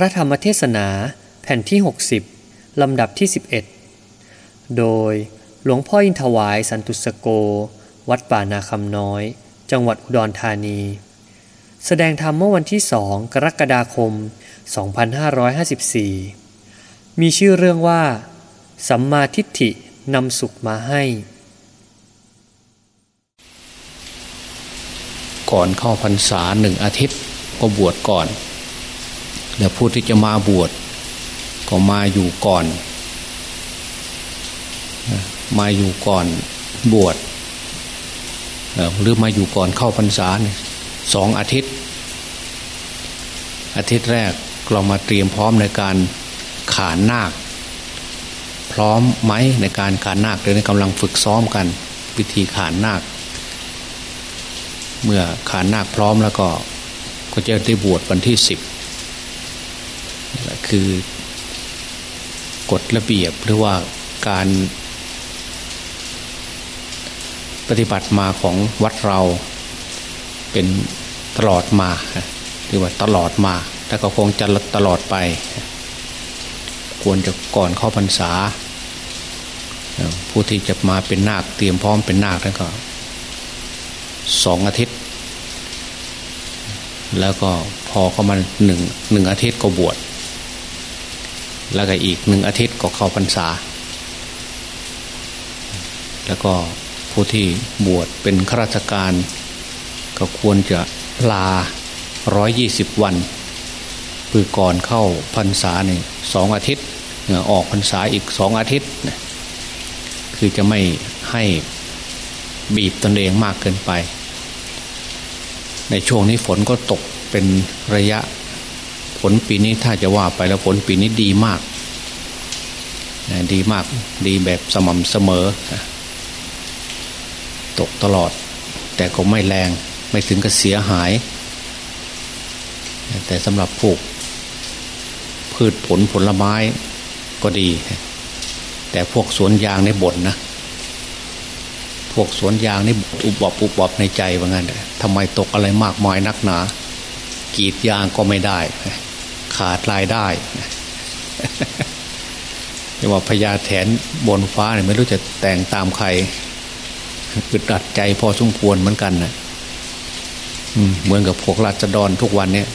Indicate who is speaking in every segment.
Speaker 1: พระธรรมเทศนาแผ่นที่ 60 ลำดับที่ 11 โดยหลวงพ่ออินทวายสันตุสโก วัดป่านาคำน้อย จังหวัดอุดรธานี แสดงธรรมเมื่อวันที่สองกรกฎาคม 2554 มีชื่อเรื่องว่า สัมมาทิฏฐินำสุขมาให้
Speaker 2: ก่อนเข้าพรรษาหนึ่งอาทิตย์ก็บวชก่อน แล้วผู้ที่จะมาบวชก็มาอยู่ก่อน มาอยู่ก่อนบวชหรือมาอยู่ก่อนเข้าพรรษาสองอาทิตย์ อาทิตย์แรกเรามาเตรียมพร้อมในการขานนาค พร้อมไหมในการขานนาคหรือในกำลังฝึกซ้อมกันวิธีขานนาค เมื่อขานนาคพร้อมแล้วก็ก็จะได้บวชวันที่สิบ คือกฎระเบียบหรือว่าการปฏิบัติมาของวัดเราเป็นตลอดมาหรือว่าตลอดมาแต่ก็คงจะตลอดไป ควรจะก่อนเข้าพรรษา ผู้ที่จะมาเป็นนาคเตรียมพร้อมเป็นนาคแล้วก็สองอาทิตย์ แล้วก็พอเข้ามาหนึ่งหนึ่งอาทิตย์ก็บวช แล้วก็อีกหนึ่งอาทิตย์ก็เข้าพรรษา แล้วก็ผู้ที่บวชเป็นข้าราชการ ก็ควรจะลาร้อยยี่สิบวันคือก่อนเข้าพรรษาเนี่ยสองอาทิตย์ออกพรรษาอีกสองอาทิตย์ คือจะไม่ให้บีบตนเองมากเกินไป ในช่วงนี้ฝนก็ตกเป็นระยะ ผลปีนี้ถ้าจะว่าไปแล้วผลปีนี้ดีมาก ดีมากดีแบบสม่ำเสมอ ตกตลอด แต่ก็ไม่แรงไม่ถึงกับเสียหาย แต่สำหรับพวกพืชผลผลไม้ก็ดี แต่พวกสวนยางในบ่นนะพวกสวนยางนี่อุบอบอุบอบในใจว่างั้นทำไมตกอะไรมากมายนักหนา กีดยางก็ไม่ได้ ขาดรายได้เรียกว่าพญาแถนบนฟ้าเนี่ยไม่รู้จะแต่งตามใครอึดอัดใจพอสมควรเหมือนกันนะเหมือนกับพวกราชดรทุกวันเนี่ย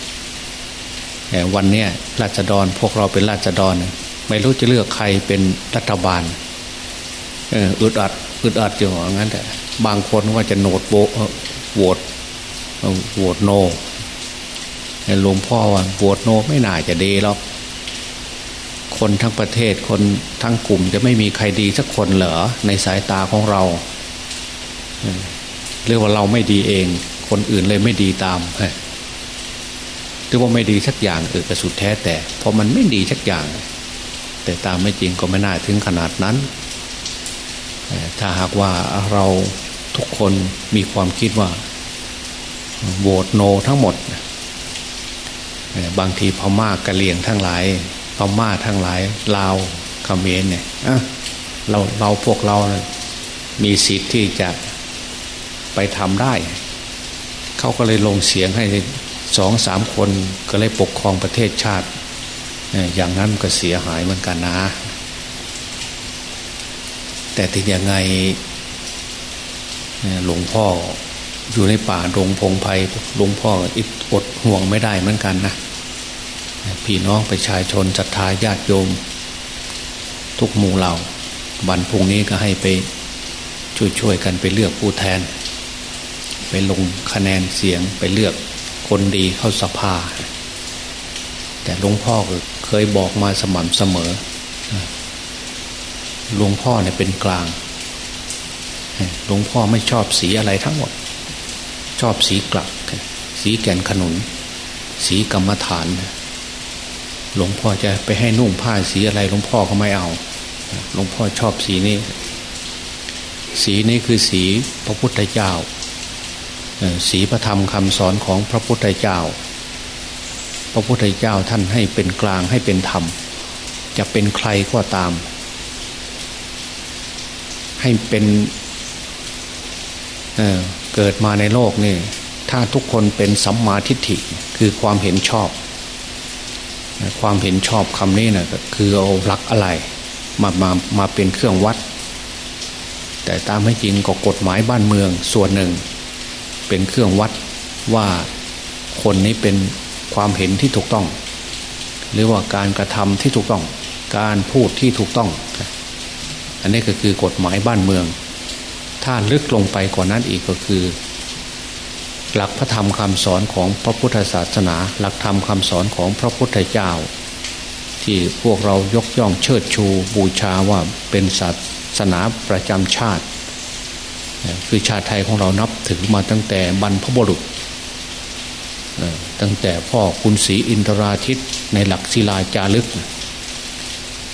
Speaker 2: วันเนี้ยราชดรพวกเราเป็นราชดรไม่รู้จะเลือกใครเป็นรัฐบาลอึดอัดอึดอัดอยู่างนั้นแต่บางคนว่าจะโหนดโหวตโหวตโน หลวงพ่อว่าโหวตโนไม่น่าจะดีหรอกคนทั้งประเทศคนทั้งกลุ่มจะไม่มีใครดีสักคนเหรอในสายตาของเราเรียกว่าเราไม่ดีเอง คนอื่นเลยไม่ดีตามหรือว่าไม่ดีสักอย่างเออกระสุดแท้แต่เพราะมันไม่ดีสักอย่าง แต่ตามไม่จริงก็ไม่น่าถึงขนาดนั้น ถ้าหากว่าเราทุกคนมีความคิดว่าโหวตโนทั้งหมด บางทีพม่ากะเลียงทั้งหลายพม่าทั้งหลายลาวเขมรเนี่ยเราเราพวกเรามีสิทธิ์ที่จะไปทำได้ เขาก็เลยลงเสียงให้สองสามคนก็เลยปกครองประเทศชาติ อย่างนั้นก็เสียหายเหมือนกันนะ แต่ถึงยังไงหลวงพ่อ อยู่ในป่าดงพงไพ่หลวงพ่ออิดอดห่วงไม่ได้เหมือนกันนะพี่น้องประชาชนศรัทธาญาติโยม ทุกหมู่เหล่าวันพุ่งนี้ก็ให้ไปช่วยๆกันไปเลือกผู้แทน ไปลงคะแนนเสียงไปเลือกคนดีเข้าสภา แต่หลวงพ่อเคยบอกมาสม่ำเสมอหลวงพ่อเนี่ยเป็นกลางหลวงพ่อไม่ชอบสีอะไรทั้งหมด ชอบสีกลัก สีแก่นขนุน สีกรรมฐาน หลวงพ่อจะไปให้นุ่งผ้าสีอะไรหลวงพ่อก็ไม่เอา หลวงพ่อชอบสีนี้ สีนี้คือสีพระพุทธเจ้า สีพระธรรมคำสอนของพระพุทธเจ้า พระพุทธเจ้าท่านให้เป็นกลางให้เป็นธรรม จะเป็นใครก็ตาม ให้เป็น เกิดมาในโลกนี่ถ้าทุกคนเป็นสัมมาทิฏฐิคือความเห็นชอบ ความเห็นชอบคำนี้นะคือเอาหลักอะไรมามามาเป็นเครื่องวัด แต่ตามให้จริงก็กฎหมายบ้านเมืองส่วนหนึ่ง เป็นเครื่องวัดว่าคนนี้เป็นความเห็นที่ถูกต้อง หรือว่าการกระทำที่ถูกต้อง การพูดที่ถูกต้อง อันนี้ก็คือกฎหมายบ้านเมือง ถ้าลึกลงไปกว่านั้นอีกก็คือ หลักพระธรรมคำสอนของพระพุทธศาสนา หลักธรรมคำสอนของพระพุทธเจ้า ที่พวกเรายกย่องเชิดชูบูชาว่าเป็นศาสนาประจำชาติ คือชาติไทยของเรานับถือมาตั้งแต่บรรพบุรุษตั้งแต่พ่อคุณศรีอินทราทิตในหลักศิลาจารึก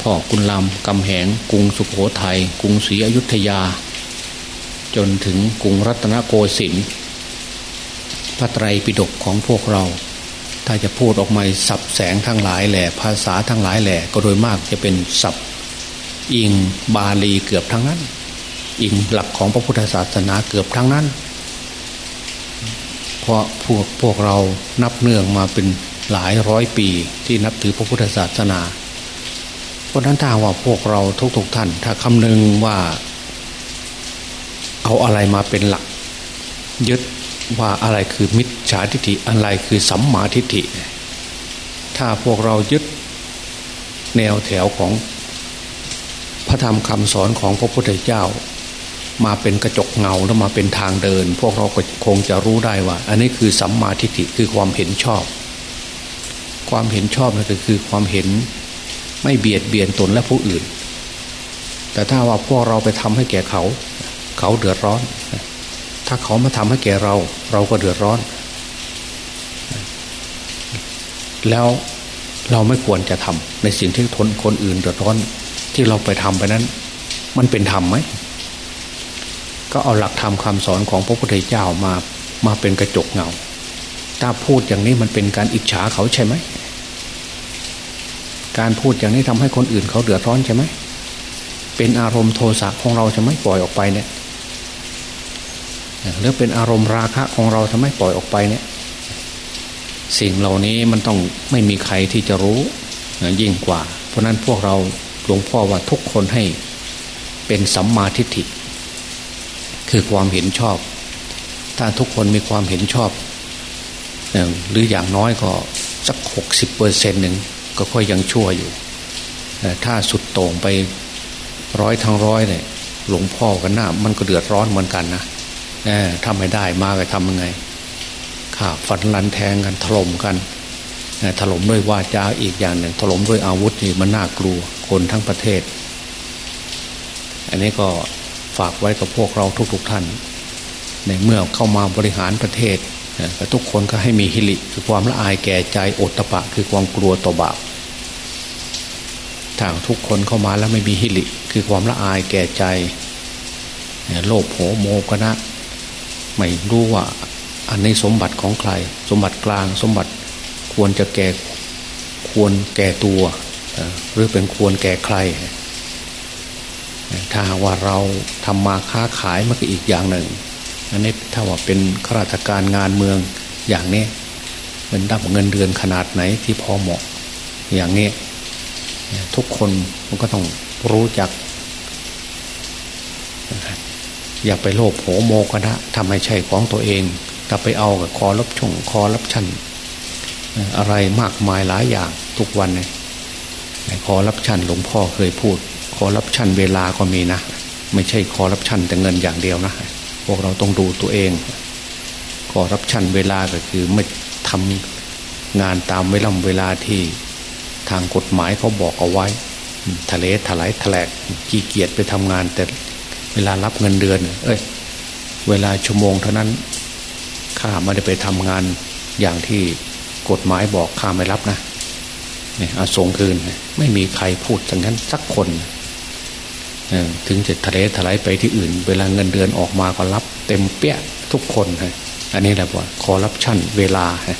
Speaker 2: พ่อคุณลำกำแหงกรุงสุขโขทยัยกรุงศรีอยุธยา จนถึงกรุงรัตนโกสินทร์พระไตรปิฎกของพวกเรา ถ้าจะพูดออกมาสับแสงทั้งหลายแหล่ภาษาทั้งหลายแหล่ก็โดยมากจะเป็นสับอิงบาลีเกือบทั้งนั้น อิงหลักของพระพุทธศาสนาเกือบทั้งนั้น เพราะพวกพวกเรานับเนื่องมาเป็นหลายร้อยปีที่นับถือพระพุทธศาสนา เพราะนั้นถ้าว่าพวกเราทุกๆทท่าน ถ้าคำนึงว่า เอาอะไรมาเป็นหลัก ยึดว่าอะไรคือมิจฉาทิฏฐิอะไรคือสัมมาทิฏฐิ ถ้าพวกเรายึดแนวแถวของพระธรรมคำสอนของพระพุทธเจ้า มาเป็นกระจกเงาแล้วมาเป็นทางเดิน พวกเราก็คงจะรู้ได้ว่า อันนี้คือสัมมาทิฏฐิคือความเห็นชอบ ความเห็นชอบนั่นก็คือความเห็นไม่เบียดเบียนตนและผู้อื่น แต่ถ้าว่าพวกเราไปทำให้แก่เขา เขาเดือดร้อน ถ้าเขามาทำให้แก่เรา เราก็เดือดร้อน แล้วเราไม่ควรจะทำในสิ่งที่ทนคนอื่นเดือดร้อน ที่เราไปทำไปนั้น มันเป็นธรรมไหมก็เอาหลักธรรมคาสอนของพระพุทธเจ้ามามาเป็นกระจกเงา ถ้าพูดอย่างนี้มันเป็นการอิจฉาเขาใช่ไหม การพูดอย่างนี้ทำให้คนอื่นเขาเดือดร้อนใช่ไหม เป็นอารมณ์โทสะของเราจะไหมปล่อยออกไปเนี่ย หรือเป็นอารมณ์ราคะของเราทำไมปล่อยออกไปเนี่ย สิ่งเหล่านี้มันต้องไม่มีใครที่จะรู้ยิ่งกว่า เพราะนั้นพวกเราหลวงพ่อว่าทุกคนให้เป็นสัมมาทิฏฐิ คือความเห็นชอบ ถ้าทุกคนมีความเห็นชอบ หรืออย่างน้อยก็สักหกสิบเปอร์เซ็นต์หนึ่งก็ค่อยยังชั่วอยู่ถ้าสุดโต่งไปร้อยทั้งร้อยเนี่ยหลวงพ่อกันหน้ามันก็เดือดร้อนเหมือนกันนะ ทำไม่ได้มาก็ทำยังไงข่าฟันลันแทงกันถล่มกันถล่มด้วยวาจาอีกอย่างหนึ่งถล่มด้วยอาวุธนี่มันน่ากลัวคนทั้งประเทศ อันนี้ก็ฝากไว้กับพวกเราทุกๆทท่าน ในเมื่อเข้ามาบริหารประเทศทุกคนก็ให้มีฮิริคือความละอายแก่ใจอดตะปะ คือความกลัวต่อบาปถ้าทุกคนเข้ามาแล้วไม่มีฮิริคือความละอายแก่ใจ โลภโหโมกนะ ไม่รู้ว่าอันนี้สมบัติของใคร สมบัติกลางสมบัติควรจะแก่ควรแก่ตัวหรือเป็นควรแก่ใคร ถ้าว่าเราทำมาค้าขายมันก็อีกอย่างหนึ่งอันนี้ถ้าว่าเป็นข้าราชการงานเมืองอย่างนี้เป็นได้เงินเดือนขนาดไหนที่พอเหมาะ อย่างนี้ ทุกคนมันก็ต้องรู้จัก อย่าไปโลภโหโมกนะทำให้ใช่ของตัวเองถ้าไปเอากับคอรับชงคอรับชันอะไรมากมายหลายอย่างทุกวันเนี่ยคอรับชันหลวงพ่อเคยพูด คอรับชันเวลาก็มีนะ ไม่ใช่คอรับชันแต่เงินอย่างเดียวนะพวกเราต้องดูตัวเอง คอรับชันเวลาก็คือไม่ทำงานตามเวลาเวลาที่ทางกฎหมายเขาบอกเอาไว้ทะเลถลายแถลกขี้เกียจไปทำงานแต่ เวลารับเงินเดือน เอ้ย เวลาชั่วโมงเท่านั้นข้าไม่ได้ไปทำงานอย่างที่กฎหมายบอกข้าไม่รับนะเนี่ยอาสงคืน ไม่มีใครพูดอย่างนั้นสักคนถึงจะทะเลถลายไปที่อื่น เวลาเงินเดือนออกมาก็รับ เต็มเปี้ยทุกคนฮะอันนี้แหละว่าคอรับชั่นเวลาฮะ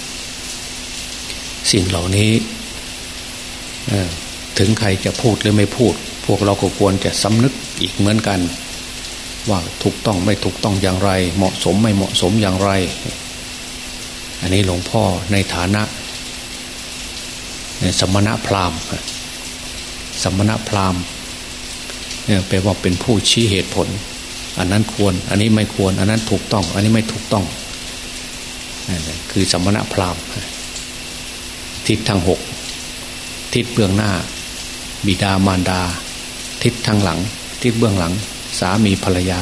Speaker 2: สิ่งเหล่านี้ถึงใครจะพูดหรือไม่พูด พวกเราก็ควรจะสำนึกอีกเหมือนกัน ว่าถูกต้องไม่ถูกต้องอย่างไร เหมาะสมไม่เหมาะสมอย่างไร อันนี้หลวงพ่อในฐานะสมณะพราหมณ์สมณะพราหมณ์เนี่ยแปลว่าเป็นผู้ชี้เหตุผล อันนั้นควร อันนี้ไม่ควร อันนั้นถูกต้อง อันนี้ไม่ถูกต้องคือสมณะพราหมณ์ทิศทางหกทิศเบื้องหน้า บิดามารดา ทิศทางหลัง ทิศเบื้องหลัง สามีภรรยา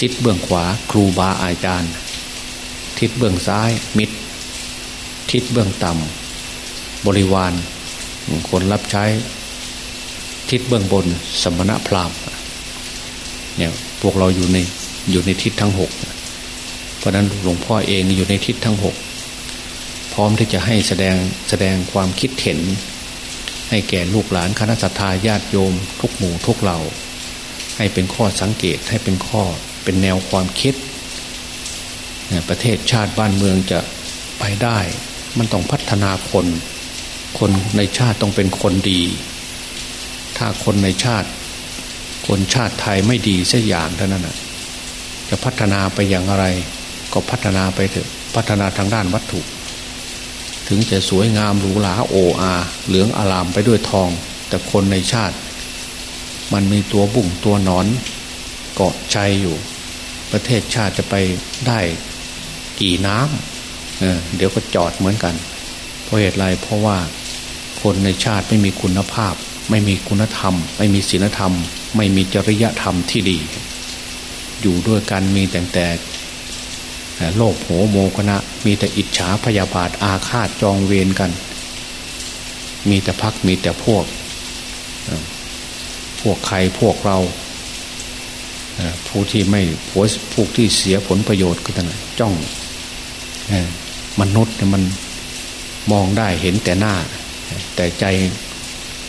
Speaker 2: ทิศเบื้องขวาครูบาอาจารย์ ทิศเบื้องซ้ายมิตร ทิศเบื้องต่ำบริวารคนรับใช้ ทิศเบื้องบน สมณะพราหมณ์เนี่ยพวกเราอยู่ในอยู่ในทิศทั้งหกเพราะนั้นหลวงพ่อเองอยู่ในทิศทั้งหกพร้อมที่จะให้แสดงแสดงความคิดเห็น ให้แก่ลูกหลานคณะสัตยาญาติโยม ทุกหมู่ทุกเหล่า ให้เป็นข้อสังเกตให้เป็นข้อเป็นแนวความคิด ประเทศชาติบ้านเมืองจะไปได้ มันต้องพัฒนาคน คนในชาติต้องเป็นคนดี ถ้าคนในชาติ คนชาติไทยไม่ดีเสักอย่างเท่านั้นจะพัฒนาไปอย่างไร ก็พัฒนาไปเถอะพัฒนาทางด้านวัตถุ ถึงจะสวยงามหรูหราโออาเหลืองอารามไปด้วยทอง แต่คนในชาติ มันมีตัวบุ่งตัวนอนเกาะใจอยู่ ประเทศชาติจะไปได้กี่น้ำเเดี๋ยวก็จอดเหมือนกัน เพราะเหตุไรเพราะว่าคนในชาติไม่มีคุณภาพ ไม่มีคุณธรรม ไม่มีศีลธรรม ไม่มีจริยธรรมที่ดี อยู่ด้วยกันมีแต่แต่โลภโหโมคณะมีแต่อิจฉาพยาบาทอาฆาตจองเวรกัน มีแต่พักมีแต่พวก พวกใครพวกเราผู้ที่ไม่ผัวพวกที่เสียผลประโยชน์ก็ต่างจ้องมนุษย์เนี่ยมันมองได้เห็นแต่หน้า แต่ใจ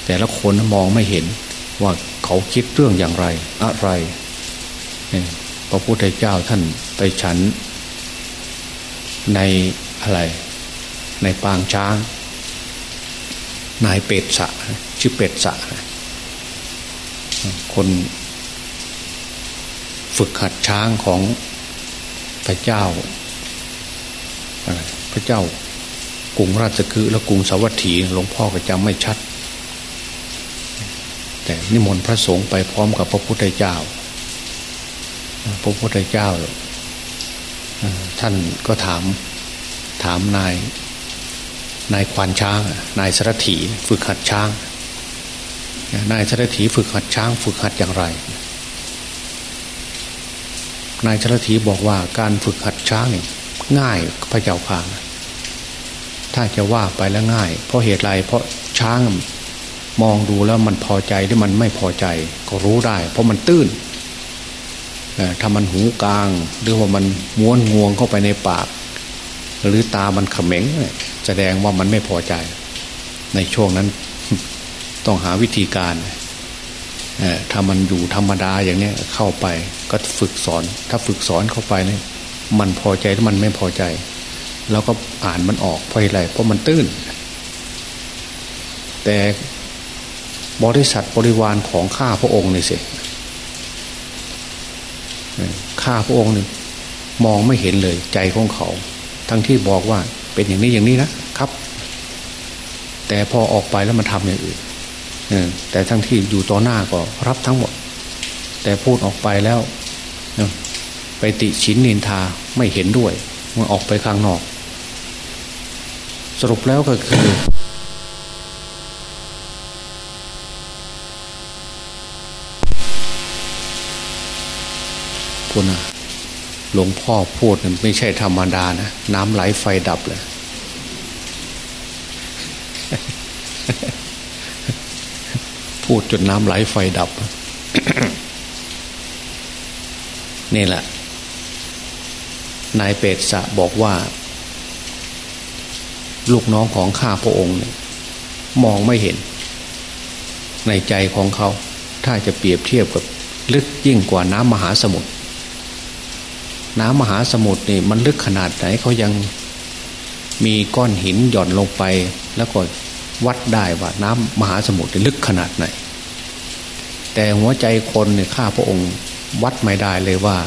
Speaker 2: แต่ละคนมองไม่เห็นว่าเขาคิดเรื่องอย่างไร อะไรพระพุทธเจ้าท่านไปฉัน ในอะไร ในปางช้าง นายเป็ดสะชื่อเป็ดสะ คนฝึกหัดช้างของพระเจ้าพระเจ้ากรุงราชคือและกรุงสวัสดีหลวงพ่อก็จำไม่ชัด แต่นิมนต์พระสงฆ์ไปพร้อมกับพระพุทธเจ้า พระพุทธเจ้า ท่านก็ถามถามนายนายควานช้าง นายสรถีฝึกหัดช้าง นายสรถีฝึกหัดช้างฝึกหัดอย่างไร นายสรถีบอกว่าการฝึกหัดช้างนี่ง่ายพระเจ้าข่าถ้าจะว่าไปแล้วง่าย เพราะเหตุไรเพราะช้างมองดูแล้วมันพอใจหรือมันไม่พอใจ ก็รู้ได้ เพราะมันตื้นถ้ามันหูกลาง หรือว่ามันม้วนงวงเข้าไปในปาก หรือตามันเขม็งแสดงว่ามันไม่พอใจ ในช่วงนั้น ต้องหาวิธีการถ้ามันอยู่ธรรมดาอย่างนี้เข้าไปก็ฝึกสอน ถ้าฝึกสอนเข้าไปเนี่ยมันพอใจหรือมันไม่พอใจ แล้วก็อ่านมันออกเพราะอะไรเพราะมันตื้น แต่บริษัทบริวารของข้าพระองค์นี่สิข้าพระองค์นี่มองไม่เห็นเลยใจของเขา ทั้งที่บอกว่าเป็นอย่างนี้อย่างนี้นะครับ แต่พอออกไปแล้วมันทำอย่างอื่น แต่ทั้งที่อยู่ต่อหน้าก็รับทั้งหมด แต่พูดออกไปแล้วไปติชินนินทาไม่เห็นด้วยเมื่อออกไปข้างนอก สรุปแล้วก็คือคุณนะหลวงพ่อพูดไม่ใช่ธรรมดานะ น้ำไหลไฟดับเลย พูดจนน้ำไหลไฟดับ นี่แหละ นายเปตสะบอกว่า ลูกน้องของข้าพระองค์เนี่ยมองไม่เห็น ในใจของเขา ถ้าจะเปรียบเทียบกับลึกยิ่งกว่าน้ำมหาสมุทรน้ำมหาสมุทรนี่มันลึกขนาดไหนเขายังมีก้อนหินหย่อนลงไป แล้วก็วัดได้ว่าน้ำมหาสมุทรลึกขนาดไหน แต่หัวใจคนเนี่ยข้าพระองค์วัดไม่ได้เลยว่า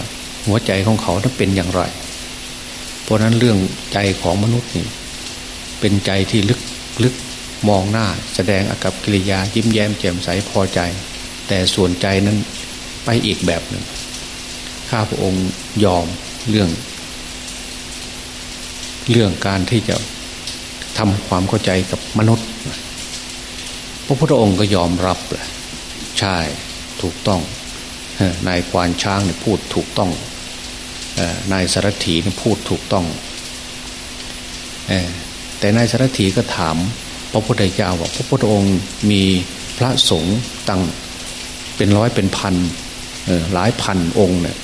Speaker 2: หัวใจของเขาถ้าเป็นอย่างไร เพราะนั้นเรื่องใจของมนุษย์นี่เป็นใจที่ลึกลึกมองหน้า แสดงอากับกิริยายิ้มแย้มแจ่มใสพอใจ แต่ส่วนใจนั้นไปอีกแบบหนึ่งข้าพระองค์ยอมเรื่อง เรื่องการที่จะทำความเข้าใจกับมนุษย์ พระพุทธองค์ก็ยอมรับเลย ใช่ถูกต้องนายควานช้างเนี่ยพูดถูกต้องนายสารถีเนี่ยพูดถูกต้องแต่นายสารถีก็ถามพระพุทธเจ้าว่าพระพุทธองค์มีพระสงฆ์ตั้งเป็นร้อยเป็นพันหลายพันองค์เนี่ย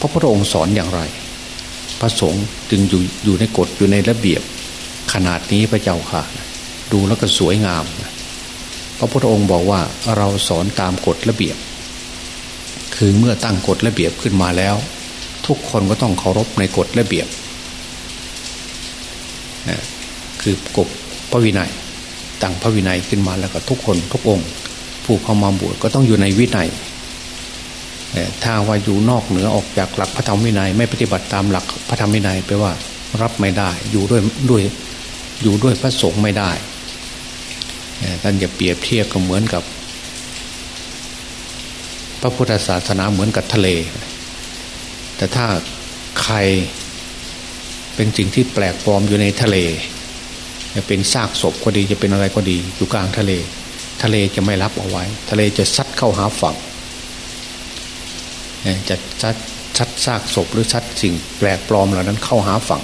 Speaker 2: พระพุทธองค์สอนอย่างไร พระสงฆ์จึงอยู่อยู่ในกฎอยู่ในระเบียบ ขนาดนี้พระเจ้าค่ะ ดูแล้วก็สวยงาม พระพุทธองค์บอกว่าเราสอนตามกฎระเบียบ คือเมื่อตั้งกฎระเบียบขึ้นมาแล้ว ทุกคนก็ต้องเคารพในกฎระเบียบคือกฎพระวินัยตั้งพระวินัยขึ้นมาแล้วก็ทุกคนทุกองค์ ผู้เข้ามาบวชก็ต้องอยู่ในวินัยถ้าว่าอยู่นอกเหนือออกจากหลักพระธรรมวินัย ไม่ปฏิบัติตามหลักพระธรรมวินัยแปว่ารับไม่ได้อยู่ด้วยด้วยอยู่ด้วยพระสงฆ์ไม่ได้ ท่านจะเปรียบเทียบก็เหมือนกับ พระพุทธศาสนาเหมือนกับทะเล แต่ถ้าใครเป็นสิ่งที่แปลกปลอมอยู่ในทะเลจะเป็นซากศพก็ดีจะเป็นอะไรก็ดี อยู่กลางทะเล ทะเลจะไม่รับเอาไว้ ทะเลจะซัดเข้าหาฝั่งจะซัดชัดซากศพหรือชัดสิ่งแปลกปลอมเหล่านั้นเข้าหาฝั่ง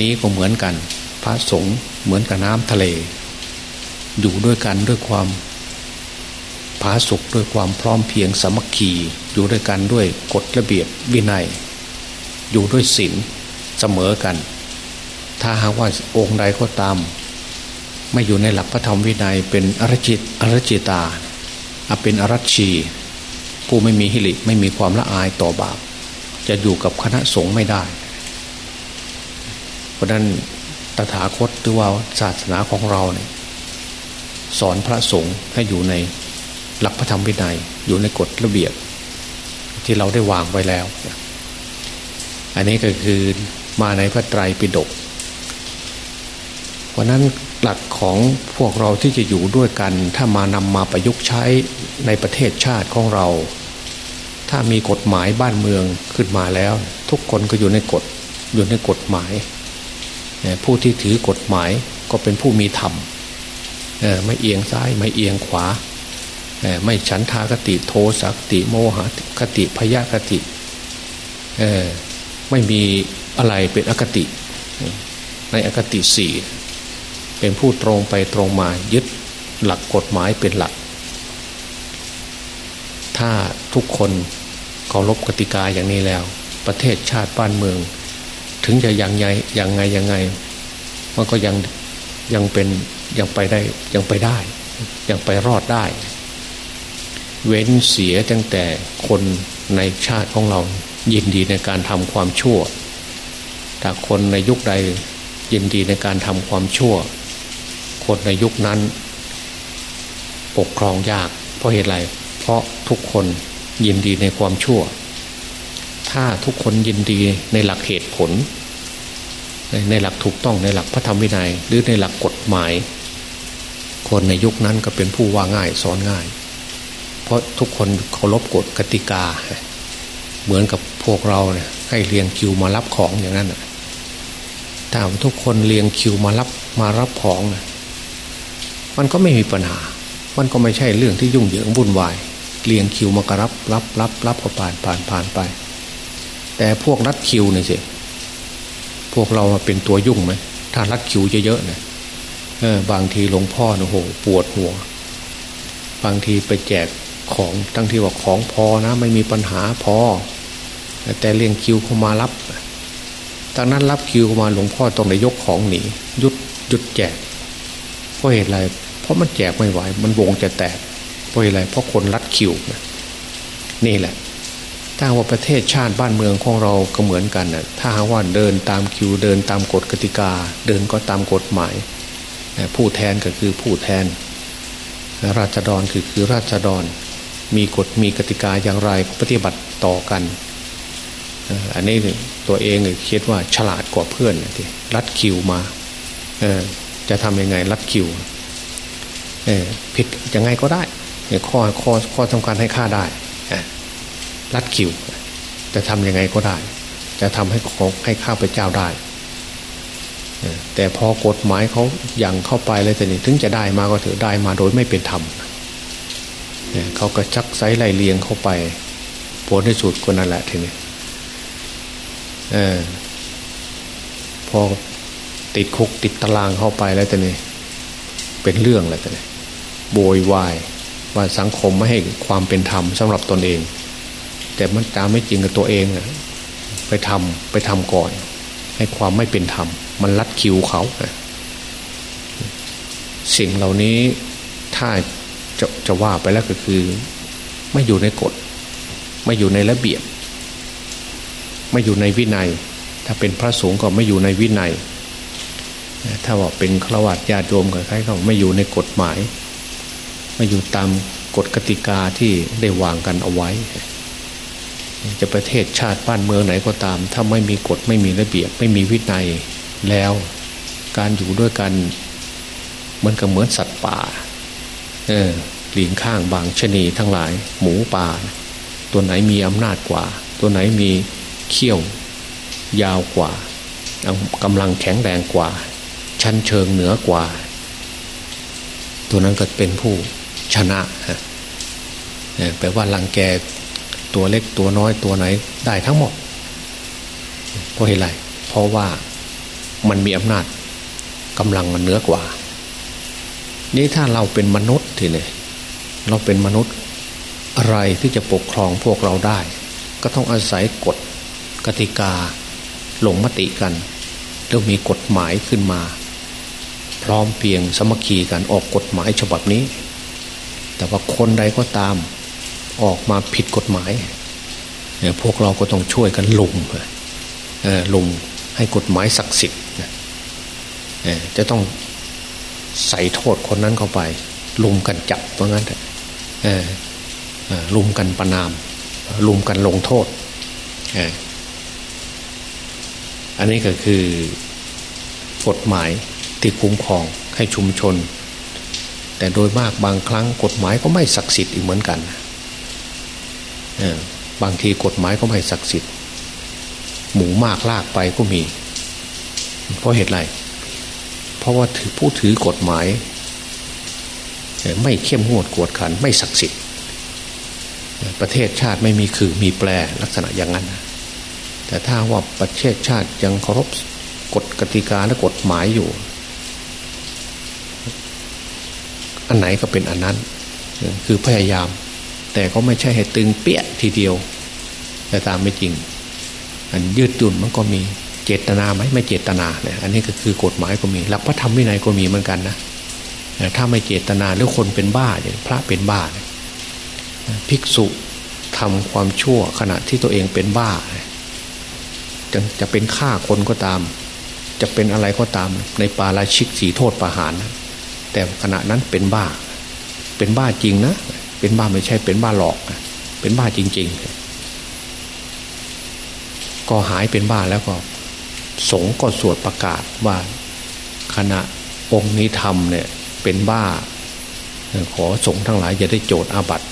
Speaker 2: นี้ก็เหมือนกัน พระสงฆ์เหมือนกับน้ำทะเล อยู่ด้วยกันด้วยความผาสุกด้วยความพร้อมเพียงสมัคคีอยู่ด้วยกันด้วยกฎระเบียบวินัย อยู่ด้วยศีลเสมอกัน ถ้าหากว่าองค์ใดก็ตาม ไม่อยู่ในหลักพระธรรมวินัยเป็นอรจิตอรจิตาเป็นอรัชชี ผู้ไม่มีหิริไม่มีความละอายต่อบาป จะอยู่กับคณะสงฆ์ไม่ได้ เพราะนั้นตถาคตหรือว่าศาสนาของเราเนี่ย สอนพระสงฆ์ให้อยู่ในหลักพระธรรมวินัยอยู่ในกฎระเบียบ ที่เราได้วางไว้แล้ว อันนี้ก็คือมาในพระไตรปิฎกเพราะนั้นหลักของพวกเราที่จะอยู่ด้วยกัน ถ้ามานำมาประยุกต์ใช้ในประเทศชาติของเรา ถ้ามีกฎหมายบ้านเมืองขึ้นมาแล้ว ทุกคนก็อยู่ในกฎอยู่ในกฎหมาย ผู้ที่ถือกฎหมายก็เป็นผู้มีธรรม ไม่เอียงซ้ายไม่เอียงขวาไม่ฉันทากติโทสักติโมหคติพยาคติไม่มีอะไรเป็นอคติ ในอคติสี่เป็นผู้ตรงไปตรงมายึดหลักกฎหมายเป็นหลัก ถ้าทุกคนเคารพกติกาอย่างนี้แล้ว ประเทศชาติบ้านเมือง ถึงจะยังไงยังไงยังไง มันก็ยังยังเป็น ยังไปได้ยังไปได้ ยังไปรอดได้ เว้นเสียตั้งแต่คนในชาติของเรายินดีในการทำความชั่วถ้าคนในยุคใดยินดีในการทำความชั่ว คนในยุคนั้น ปกครองยาก เพราะเหตุไร เพราะทุกคนยินดีในความชั่ว ถ้าทุกคนยินดีในหลักเหตุผล ในหลักถูกต้องในหลักพระธรรมวินัย หรือในหลักกฎหมาย คนในยุคนั้นก็เป็นผู้ว่าง่ายสอนง่าย เพราะทุกคนเคารพกฎกติกา เหมือนกับพวกเราเนี่ยให้เรียงคิวมารับของอย่างนั้นถ้าทุกคนเรียงคิวมารับมารับของนะมันก็ไม่มีปัญหา มันก็ไม่ใช่เรื่องที่ยุ่งเหยิงวุ่นวายเรียงคิวมากรับ รับรับรับก็ผ่านผ่านผ่านไป แต่พวกรัดคิวเนี่ยสิพวกเราเป็นตัวยุ่งไหมถ้ารัดคิวเยอะๆเนี่ย บางทีหลวงพ่อโอ้โหปวดหัว บางทีไปแจกของทั้งที่ว่าของพอนะไม่มีปัญหาพอ แต่เรียงคิวเข้ามารับจากนั้นรับคิวเขามาหลวงพ่อต้องได้ยกของหนียุดหยุดแจกเพราะเหตุอะไร เพราะมันแจกไม่ไหว มันวงจะแตกเพราะเหตุไรเพราะคนรัดคิวนี่แหละถ้าว่าประเทศชาติบ้านเมืองของเราก็เหมือนกันนะถ้าว่าเดินตามคิวเดินตามกฎกติกา เดินก็ตามกฎหมาย ผู้แทนก็คือผู้แทน ราชดรคือคือราชดร มีกฎมีกติกาอย่างไรปฏิบัติต่อกันอันนี้ตัวเองคิดว่าฉลาดกว่าเพื่อนที่รัดคิวมาจะทำยังไงรัดคิวผิดยังไงก็ได้ข้อข้อข้อทำการให้ค่าได้รัดคิว จะทำยังไงก็ได้ จะทำให้ขอให้ข้าพเจ้าได้ แต่พอกฎหมายเขาอย่างเข้าไปเลยแต่นี่ถึงจะได้มาก็ถือได้มาโดยไม่เป็นธรรมเขาก็ชักไซไล่เลียงเข้าไปผลที่สุดก็นั่นแหละทีนี้อพอติดคุกติดตารางเข้าไปแล้วแต่นี่เป็นเรื่องแล้วแต่นี่โบยวายว่าสังคมไม่ให้ความเป็นธรรมสำหรับตนเอง แต่มันตามไม่จริงกับตัวเองไปทำไปทำก่อน ให้ความไม่เป็นธรรม มันลัดคิวเขา สิ่งเหล่านี้ถ้าจะจะว่าไปแล้วก็คือ ไม่อยู่ในกฎ ไม่อยู่ในระเบียบ ไม่อยู่ในวินัย ถ้าเป็นพระสงฆ์ก็ไม่อยู่ในวินัย ถ้าว่าเป็นฆราวาสญาติโยมกับใครก็ไม่อยู่ในกฎหมาย ไม่อยู่ตามกฎกติกาที่ได้วางกันเอาไว้ จะประเทศชาติบ้านเมืองไหนก็ตาม ถ้าไม่มีกฎไม่มีระเบียบ ไม่มีวินัย แล้ว การอยู่ด้วยกันมือนกับเหมือนสัตว์ป่า เออหลีงข้างบางชนีทั้งหลาย หมูป่า ตัวไหนมีอำนาจกว่า ตัวไหนมีเขี้ยวยาวกว่ากำลังแข็งแรงกว่า ชั้นเชิงเหนือกว่า ตัวนั้นก็เป็นผู้ชนะแปลว่าลังแกตัวเล็กตัวน้อยตัวไหนได้ทั้งหมดเพราะเหตุไรเพราะว่า มันมีอำนาจกำลังมันเหนือกว่า นี่ถ้าเราเป็นมนุษย์ทีนี่เราเป็นมนุษย์อะไรที่จะปกครองพวกเราได้ ก็ต้องอาศัยกฎกติกาลงมติกันแล้วมีกฎหมายขึ้นมา พร้อมเพียงสมัคคีกันออกกฎหมายฉบับนี้ แต่ว่าคนใดก็ตามออกมาผิดกฎหมายพวกเราก็ต้องช่วยกันลุมลุมให้กฎหมายศักดิ์สิทธิ์ จะต้องใส่โทษคนนั้นเข้าไป ลุมกันจับเพราะงั้นลุมกันประนาม ลุมกันลงโทษ อันนี้ก็คือกฎหมายที่คุ้มครองให้ชุมชน แต่โดยมากบางครั้งกฎหมายก็ไม่ศักดิ์สิทธิ์อีกเหมือนกันบางทีกฎหมายก็ไม่ศักดิ์สิทธิ์ หมูมากลากไปก็มี เพราะเหตุไรเพราะว่าถือผู้ถือกฎหมาย ไม่เข้มงวดกวดขันไม่ศักดิ์สิทธิ์ประเทศชาติไม่มีคือมีแปลลักษณะอย่างนั้น แต่ถ้าว่าประเทศชาติยังเคารพกฎกติกาและกฎหมายอยู่ อันไหนก็เป็นอันนั้น คือพยายาม แต่ก็ไม่ใช่ให้ตึงเปี้ยทีเดียว แต่ตามไม่จริง อันยืดตุ่นมันก็มี เจตนาไหมไม่เจตนาเนี่ยอันนี้ก็คือกฎหมายก็มีหลักพระธรรมวินัยก็มีเหมือนกันนะถ้าไม่เจตนาหรือคนเป็นบ้าอย่างพระเป็นบ้าภิกษุทำความชั่วขณะที่ตัวเองเป็นบ้าจะจะเป็นฆ่าคนก็ตาม จะเป็นอะไรก็ตามในปาราชิกสีโทษประหารแต่ขณะนั้นเป็นบ้า เป็นบ้าจริงนะเป็นบ้าไม่ใช่เป็นบ้าหลอกเป็นบ้าจริง ๆ ก็หายเป็นบ้าแล้วก็ สงก็สวดประกาศว่าขณะองค์นี้ทำเนี่ยเป็นบ้า ขอสงทั้งหลายอย่าได้โจทย์อาบัต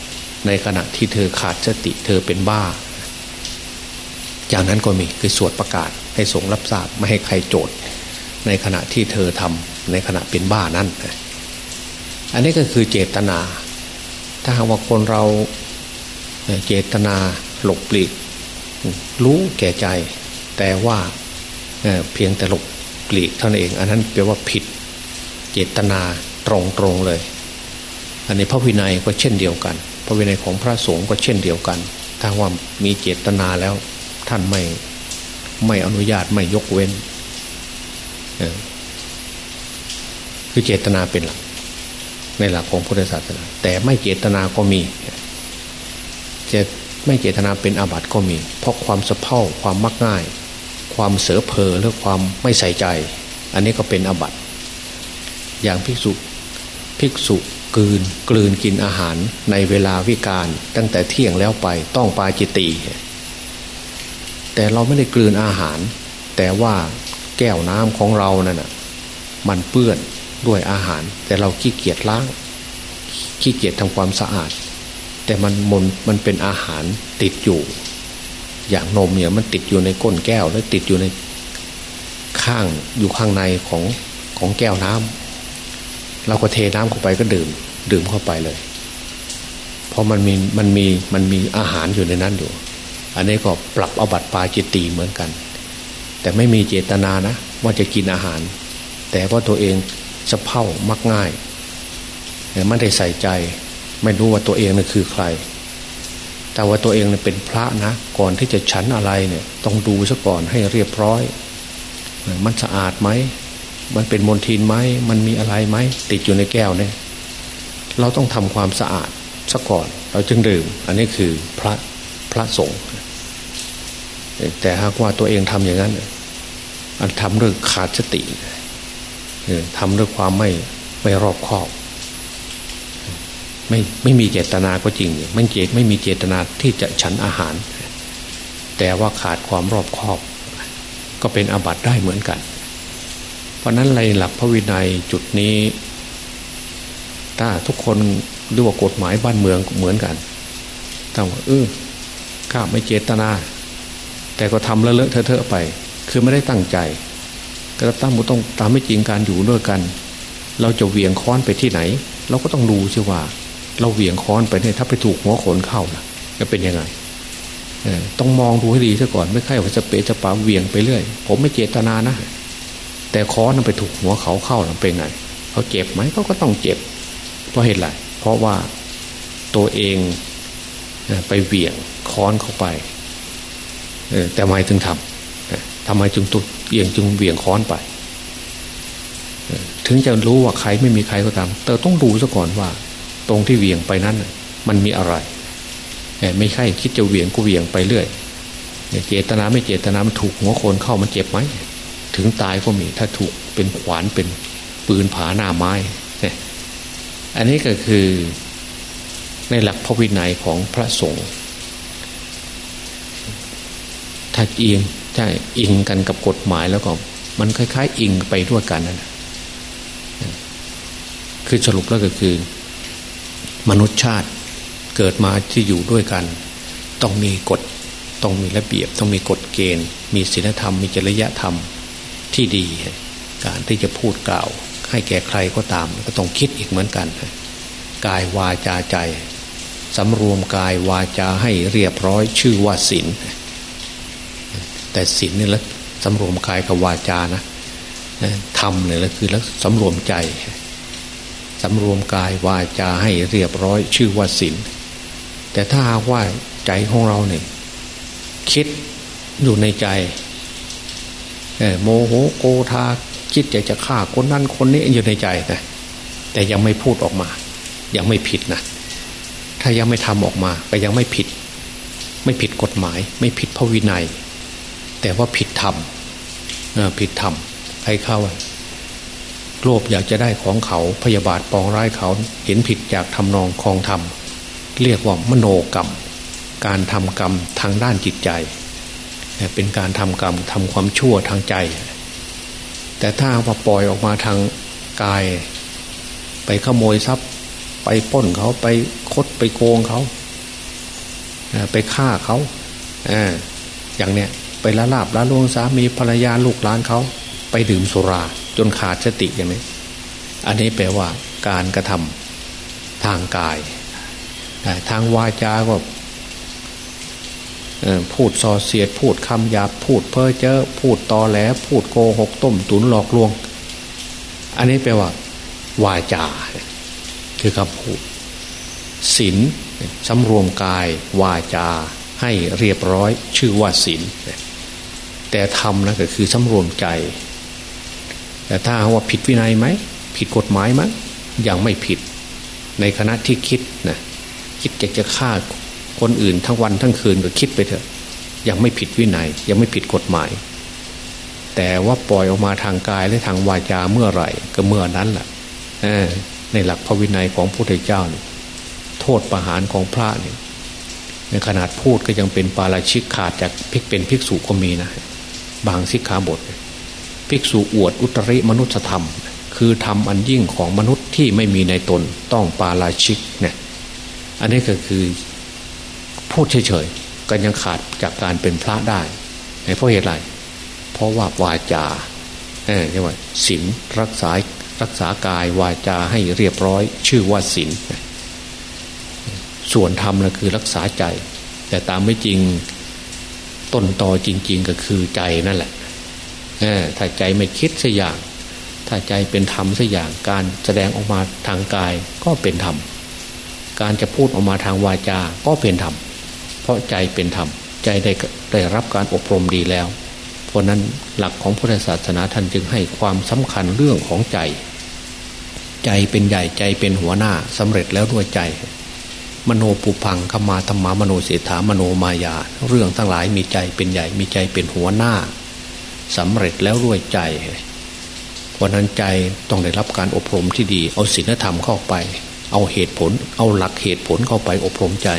Speaker 2: ในขณะที่เธอขาดสติเธอเป็นบ้าอย่างนั้นก็มีคือสวดประกาศให้สงรับทราบไม่ให้ใครโจทย์ ในขณะที่เธอทำในขณะเป็นบ้านั้น อันนี้ก็คือเจตนา ถ้าหากว่าคนเราเจตนาหลบหลีกรู้แก่ใจ แต่ว่า เพียงแต่หลบหลีกเท่านั้นเอง อันนั้นแปลว่าผิดเจตนาตรงตรงเลย อันนี้พระวินัยก็เช่นเดียวกัน พระวินัยของพระสงฆ์ก็เช่นเดียวกัน ถ้าว่ามีเจตนาแล้วท่านไม่ไม่อนุญาตไม่ยกเว้นคือเจตนาเป็นหลักในหลักของพุทธศาสนา แต่ไม่เจตนาก็มีจะไม่เจตนาเป็นอาบัติก็มี เพราะความสะเพร่าความมักง่าย ความเสือเพอหรือความไม่ใส่ใจ อันนี้ก็เป็นอบัตอย่างภิกษุภิกษุกลืนกลืนกินอาหารในเวลาวิการตั้งแต่เที่ยงแล้วไปต้องปาจิตีแต่เราไม่ได้กลืนอาหาร แต่ว่าแก้วน้ำของเรานั่นนะมันเปื้อนด้วยอาหาร แต่เราขี้เกียจล้างขี้เกียจทำความสะอาด แต่มันมนมันเป็นอาหารติดอยู่ อย่างนมเนี่ยมันติดอยู่ในก้นแก้ว แล้วติดอยู่ในข้างอยู่ข้างในของของแก้วน้ำเราก็เทน้ำเข้าไปก็ดื่ม ดื่มเข้าไปเลย เพราะมันมีมันมีมันมีอาหารอยู่ในนั้นอยู่ อันนี้ก็ปรับอบัติปาจิตตีเหมือนกัน แต่ไม่มีเจตนานะ ว่าจะกินอาหาร แต่ว่าตัวเองจะเผ่ามักง่ายไม่ได้ใส่ใจ ไม่รู้ว่าตัวเองนั่นคือใคร แต่ว่าตัวเองเป็นพระนะ ก่อนที่จะฉันอะไรเนี่ย ต้องดูซะก่อนให้เรียบร้อย มันสะอาดไหม มันเป็นมลทินไหม มันมีอะไรไหม ติดอยู่ในแก้วเนี่ย เราต้องทำความสะอาดซะก่อน เราจึงดื่ม อันนี้คือพระพระสงฆ์แต่หากว่าตัวเองทำอย่างนั้นอันทำเรื่องขาดสติทำด้วยความไม่ไม่รอบคอบ ไม่ไม่มีเจตนาก็จริงไม่เจตไม่มีเจตนาที่จะฉันอาหาร แต่ว่าขาดความรอบคอบ ก็เป็นอาบัติได้เหมือนกัน เพราะนั้นในหลักพระวินัยจุดนี้ ถ้าทุกคนดูว่ากฎหมายบ้านเมืองเหมือนกันต้องว่าเออข้าไม่เจตนา แต่ก็ทำเลอะเลอะเทอะไป คือไม่ได้ตั้งใจก็ตั้งมุต้องตามไม่จริงการอยู่ด้วยกัน เราจะเวียงค้อนไปที่ไหน เราก็ต้องดูใช่ว่า เราเวียงค้อนไปเนี่ยถ้าไปถูกหัวขนเข้านะจะเป็นยังไงต้องมองดูให้ดีซะก่อนไม่ใช่ว่าจะเปจะปาเวียงไปเรื่อย ผมไม่เจตนานะ แต่ค้อนมันไปถูกหัวเขาเข้าเป็นไงเขาเจ็บไหมเขาก็ต้องเจ็บ เพราะเหตุไรเพราะว่าตัวเองไปเวียงค้อนเข้าไปแต่ไม่ถึงทำทำไมจึงตุเอียงจึงเวียงค้อนไป ถึงจะรู้ว่าใครไม่มีใครก็ตามแต่ต้องดูซะก่อนว่า ตรงที่เวียงไปนั้น มันมีอะไร ไม่ใช่คิดจะเวียงก็เวียงไปเรื่อยเจตนาไม่เจตนามันถูกหัวโคนเข้ามันเจ็บไหมถึงตายก็มีถ้าถูกเป็นขวานเป็นปืนผาหน้าไม้เนี่ยอันนี้ก็คือในหลักพระวินัยของพระสงฆ์ถ้าเอียงใช่อิงกันกับกฎหมายแล้วก็มันคล้าย ๆ อิงไปด้วยกันนะคือสรุปแล้วก็คือ มนุษย์ชาติเกิดมาที่อยู่ด้วยกัน ต้องมีกฎต้องมีระเบียบ ต้องมีกฎเกณฑ์ มีศีลธรรมมีจริยธรรมที่ดี การที่จะพูดกล่าว ให้แก่ใครก็ตาม ก็ต้องคิดอีกเหมือนกัน กายวาจาใจสำรวมกายวาจาให้เรียบร้อยชื่อว่าศีลแต่ศีลนี่แล้วสำรวมกายกับวาจานะทำเลยแล้วคือล้วสำรวมใจ สำรวมกายวาจาให้เรียบร้อยชื่อว่าศีลแต่ถ้าหากว่าใจของเราเนี่ยคิดอยู่ในใจโมโหโกธาคิดอยากจะฆ่าคนนั้นคนนี้อยู่ในใจนะแต่ยังไม่พูดออกมา ยังไม่ผิดนะถ้ายังไม่ทำออกมาก็ยังไม่ผิด ไม่ผิดกฎหมาย ไม่ผิดพระวินัย แต่ว่าผิดธรรมผิดธรรมใครเข้า โลภอยากจะได้ของเขาพยาบาทปองร้ายเขาเห็นผิดจากทำนองคลองธรรมเรียกว่ามโนกรรม การทำกรรมทางด้านจิตใจ เป็นการทำกรรมทำความชั่วทางใจ แต่ถ้าว่าปล่อยออกมาทางกาย ไปขโมยทรัพย์ ไปป้นเขาไปคดไปโกงเขาไปฆ่าเขาอย่างเนี้ยไปละลาบละลวงสามีภรรยาลูกหลานเขา ไปดื่มสุราจนขาดสติอย่างนี้อันนี้แปลว่าการกระทำทางกาย ทางวาจาก็พูดส่อเสียด พูดคำหยาบพูดเพ้อเจ้อพูดตอแหล พูดโกหกต้มตุนหลอกลวง อันนี้แปลว่า วาจา คือคำพูดศีลสำรวมกายวาจาให้เรียบร้อยชื่อว่าศีลแต่ทำนะก็คือสำรวมใจ แต่ถ้าว่าผิดวินัยไหมผิดกฎหมายไหมยังไม่ผิด ในขณะที่คิดนะคิดจะจะฆ่าคนอื่นทั้งวันทั้งคืนก็คิดไปเถอะ ยังไม่ผิดวินัย ยังไม่ผิดกฎหมาย แต่ว่าปล่อยออกมาทางกายและทางวาจาเมื่อไหร่ ก็เมื่อนั้นแหละในหลักพระวินัยของพระพุทธเจ้าเนี่ยโทษประหารของพระเนี่ยในขนาดพูดก็ยังเป็นปาราชิกขาดจากพิกเป็นภิกษุก็มีนะ บางสิกขาบท ภิกษุอวดอุตริมนุสธรรม คือธรรมอันยิ่งของมนุษย์ที่ไม่มีในตนต้องปาราชิกเนี่ยอันนี้ก็คือพูดเฉยๆก็ยังขาดจากการเป็นพระได้เพราะเหตุไร เพราะว่าวาจาเออเรียกว่าศีลรักษารักษากายวาจาให้เรียบร้อย ชื่อว่าศีลส่วนธรรมนะคือรักษาใจ แต่ตามไม่จริงต้นตอจริง ๆ ก็คือใจนั่นแหละ ถ้าใจไม่คิดสักอย่าง ถ้าใจเป็นธรรมสักอย่างการแสดงออกมาทางกายก็เป็นธรรมการจะพูดออกมาทางวาจาก็เป็นธรรมเพราะใจเป็นธรรมใจได้ได้รับการอบรมดีแล้ว เพราะนั้นหลักของพุทธศาสนาท่านจึงให้ความสำคัญเรื่องของใจ ใจเป็นใหญ่ใจเป็นหัวหน้าสำเร็จแล้วด้วยใจ มโนปุพังขมาธรรมามโนเสถามโนมายา เรื่องทั้งหลายมีใจเป็นใหญ่มีใจเป็นหัวหน้า สำเร็จแล้วด้วยใจเพราะนั้นใจต้องได้รับการอบรมที่ดี เอาศีลธรรมเข้าไป เอาเหตุผล เอาหลักเหตุผลเข้าไปอบรมใจ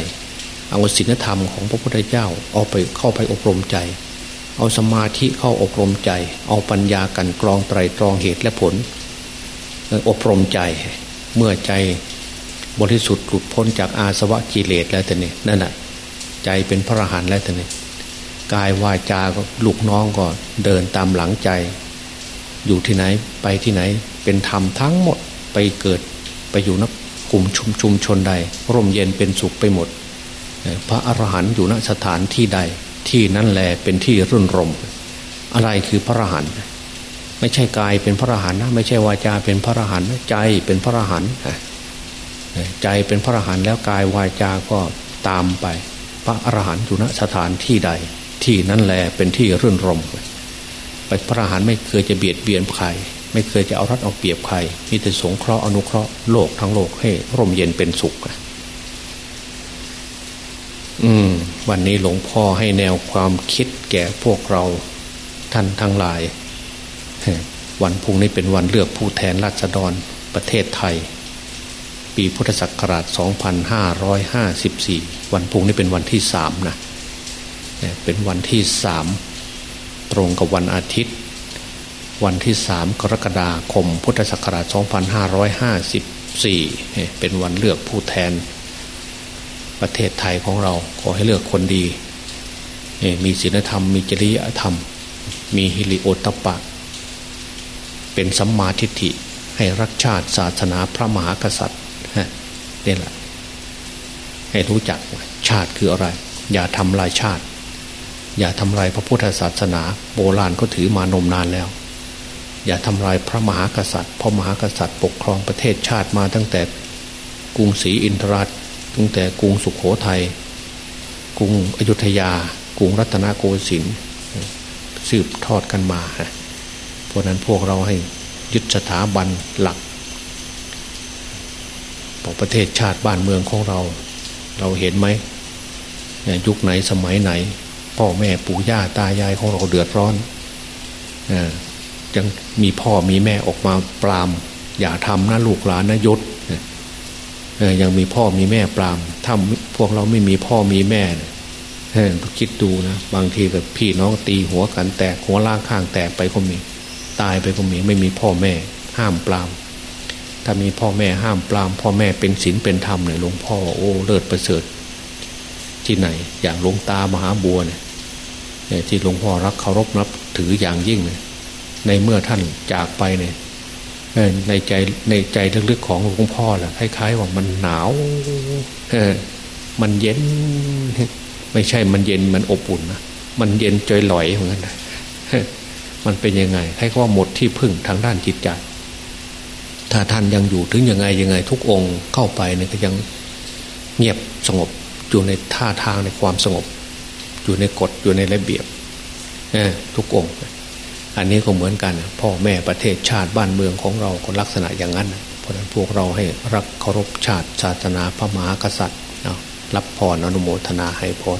Speaker 2: เอาศีลธรรมของพระพุทธเจ้า เอาไปเข้าไปอบรมใจ เอาสมาธิเข้าอบรมใจ เอาปัญญากันกรองไตรตรองเหตุและผล อบรมใจ เมื่อใจบริสุทธิ์หลุดพ้นจากอาสวะกิเลสแล้วแต่นี่นั่นแหะใจเป็นพระอรหันต์แล้วแต่นี่ กายวาจาก็ลูกน้องก็เดินตามหลังใจ อยู่ที่ไหนไปที่ไหนเป็นธรรมทั้งหมดไปเกิดไปอยู่นักกลุ่มชุมชุมชนใด ร่มเย็นเป็นสุขไปหมด พระอรหันต์อยู่ณสถานที่ใดที่นั่นแหละเป็นที่รื่นรม อะไรคือพระอรหันต์ไม่ใช่กายเป็นพระอรหันต์นะไม่ใช่วาจาเป็นพระอรหันต์ใจเป็นพระอรหันต์ใจเป็นพระอรหันต์แล้วกายวาจาก็ตามไป พระอรหันต์อยู่ณสถานที่ใด ที่นั่นแหละเป็นที่รื่นรมไปพระหันไม่เคยจะเบียดเบียนใคร ไม่เคยจะเอารัดเอาเปรียบใครมีแต่สงเคราะห์อนุเคราะห์โลกทั้งโลกให้ร่มเย็นเป็นสุขอืม วันนี้หลวงพ่อให้แนวความคิดแก่พวกเราท่านทั้งหลาย วันพุ่งนี้เป็นวันเลือกผู้แทนราษฎรประเทศไทย ปีพุทธศักราช 2554 วันพุ่งนี้เป็นวันที่สามนะ เป็นวันที่สามตรงกับวันอาทิตย์ วันที่สามกรกฎาคม พุทธศักราช 2554 เป็นวันเลือกผู้แทน ประเทศไทยของเราขอให้เลือกคนดี มีศีลธรรม มีจริยธรรม มีฮิริโอตปะ เป็นสัมมาทิฏฐิให้รักชาติศาสนาพระมหากษัตริย์นี่แหละให้รู้จักชาติคืออะไร อย่าทำลายชาติ อย่าทำลายพระพุทธศาสนา โบราณก็ถือมานมนานแล้ว อย่าทำลายพระมหากษัตริย์พระมหากษัตริย์ปกครองประเทศชาติมาตั้งแต่กรุงศรีอินทราชตั้งแต่กรุงสุขโขทยัยกรุงอยุธยา กรุงรัตนโกสินทร์สืบทอดกันมาเพราะนั้นพวกเราให้ยึดสถาบันหลักของประเทศชาติบ้านเมืองของเรา เราเห็นไหมยุคไหนสมัยไหน พ่อแม่ปู่ย่าตายายของเราเดือดร้อนยังมีพ่อมีแม่ออกมาปราม อย่าทำนะลูกหลานนะยศยังมีพ่อมีแม่ปรามถ้าพวกเราไม่มีพ่อมีแม่คิดดูนะบางทีแบบพี่น้องตีหัวกันแตกหัวล่างข้างแตกไปก็มี ตายไปก็มีไม่มีพ่อแม่ ห้ามปราม ถ้ามีพ่อแม่ห้ามปราม พ่อแม่เป็นศีลเป็นธรรมเนี่ยหลวงพ่อโอ้เลิศประเสริฐที่ไหนอย่างหลวงตามหาบัวเนี่ย ที่หลวงพ่อรักเคารพนับถืออย่างยิ่งเนี่ยในเมื่อท่านจากไปเนี่ยในใจในใจลึกๆของหลวงพ่อแหละคล้ายๆว่ามันหนาวมันเย็น ไม่ใช่มันเย็นมันอบอุ่นนะมันเย็นจอยลอยเหมือนกันมันเป็นยังไงให้เขาว่าหมดที่พึ่งทางด้านจิตใจถ้าท่านยังอยู่ถึงยังไงยังไง ทุกองค์เข้าไปเนี่ยก็ยังเงียบสงบอยู่ในท่าทางในความสงบ อยู่ในกฎอยู่ในระเบียบทุกองค์อันนี้ก็เหมือนกันพ่อแม่ประเทศชาติบ้านเมืองของเราก็ลักษณะอย่างนั้น เพราะนั้นพวกเราให้รักเคารพชาติศาสนาพระมหากษัตริย์รับพรอนุโมทนาให้พร